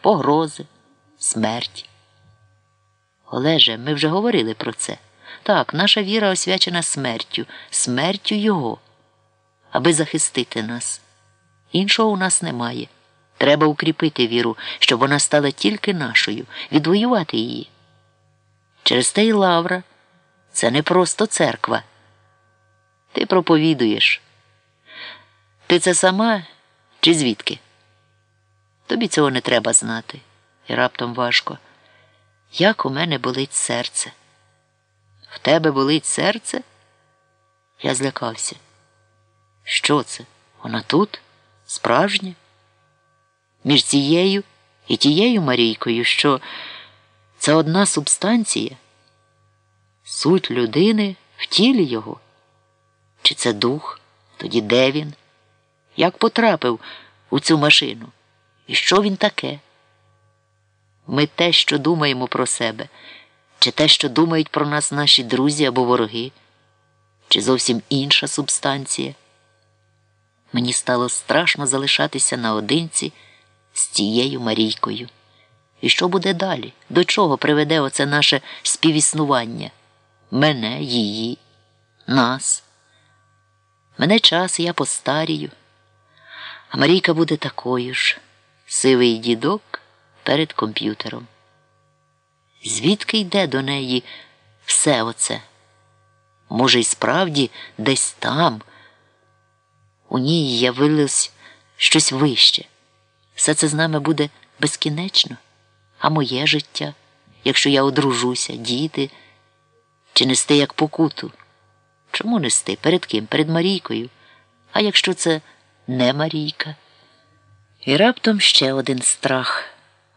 погрози, смерть. Олеже, ми вже говорили про це. Так, наша віра освячена смертю, смертю Його, аби захистити нас. Іншого у нас немає. Треба укріпити віру, щоб вона стала тільки нашою, відвоювати її. Через те й лавра це не просто церква. Ти проповідуєш. Ти це сама чи звідки? Тобі цього не треба знати. І раптом важко. Як у мене болить серце? В тебе болить серце? Я злякався. Що це? Вона тут? Справжня? Між цією і тією Марійкою, що це одна субстанція? Суть людини в тілі його? Чи це дух? Тоді де він? Як потрапив у цю машину? І що він таке? Ми те, що думаємо про себе, чи те, що думають про нас наші друзі або вороги, чи зовсім інша субстанція? Мені стало страшно залишатися наодинці з тією Марійкою. І що буде далі? До чого приведе оце наше співіснування? Мене, її, нас. Мене час, я постарію, а Марійка буде такою ж, сивий дідок перед комп'ютером. Звідки йде до неї все оце? Може, й справді десь там. У ній явилось щось вище. Все це з нами буде безкінечно, а моє життя, якщо я одружуся, діти, чи нести як покуту. Чому нести? Перед ким? Перед Марійкою. А якщо це не Марійка? І раптом ще один страх.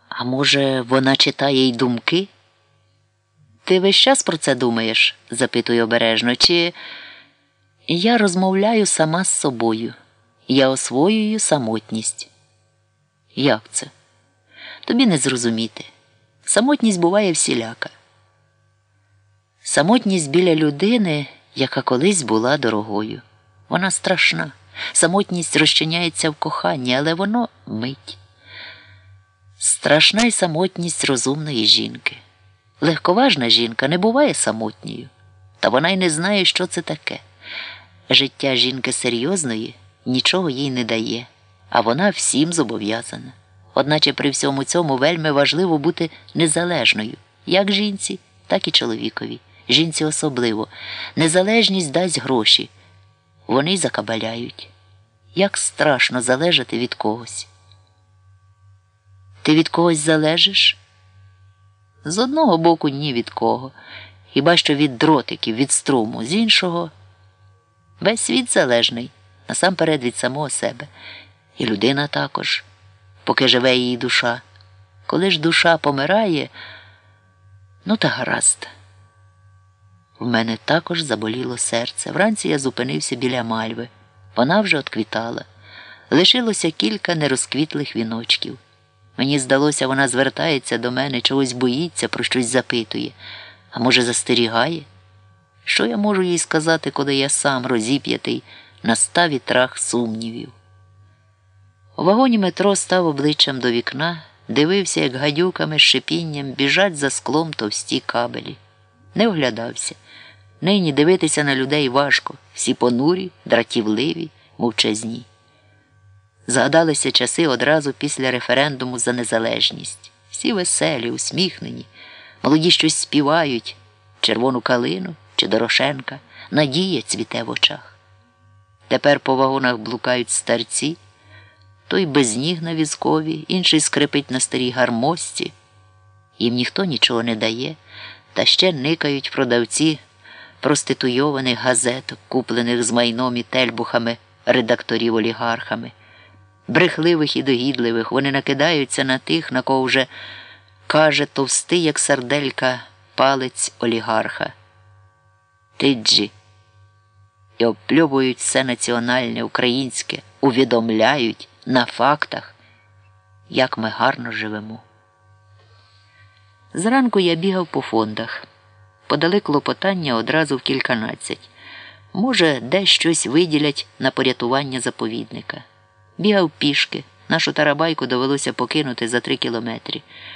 А може, вона читає й думки? Ти весь час про це думаєш? запитую обережно, чи я розмовляю сама з собою. Я освоюю самотність. Як це? Тобі не зрозуміти. Самотність буває всіляка. Самотність біля людини, яка колись була дорогою. Вона страшна. Самотність розчиняється в коханні, але воно мить. Страшна й самотність розумної жінки. Легковажна жінка не буває самотньою, та вона й не знає, що це таке. Життя жінки серйозної нічого їй не дає, а вона всім зобов'язана. Одначе при всьому цьому вельми важливо бути незалежною, як жінці, так і чоловікові. Жінці особливо. Незалежність дасть гроші. Вони й закабаляють. Як страшно залежати від когось. Ти від когось залежиш? З одного боку ні від кого. Хіба що від дротиків, від струму, з іншого. Весь світ залежний, насамперед від самого себе. І людина також, поки живе її душа. Коли ж душа помирає, ну та гаразд. В мене також заболіло серце. Вранці я зупинився біля мальви. Вона вже отквітала. Лишилося кілька нерозквітлих віночків. Мені здалося, вона звертається до мене, чогось боїться, про щось запитує, а може, застерігає? Що я можу їй сказати, коли я сам розіп'ятий на ста вітрах сумнівів? У вагоні метро став обличчям до вікна, дивився, як гадюками з шипінням біжать за склом товсті кабелі. Не оглядався. Нині дивитися на людей важко, всі понурі, дратівливі, мовчазні. Згадалися часи одразу після референдуму за незалежність. Всі веселі, усміхнені, молоді щось співають червону калину чи Дорошенка, надія цвіте в очах. Тепер по вагонах блукають старці, той без ніг на візкові, інший скрипить на старій гармості. Їм ніхто нічого не дає, та ще никають продавці проституйованих газеток, куплених з майном і тельбухами редакторів олігархами брехливих і догідливих, вони накидаються на тих, на кого вже каже товстий, як сарделька, палець олігарха. Тиджі. І обпльовують все національне, українське, увідомляють на фактах, як ми гарно живемо. Зранку я бігав по фондах. Подали клопотання одразу в кільканадцять. Може, де щось виділять на порятування заповідника бігав пішки. Нашу тарабайку довелося покинути за три кілометри.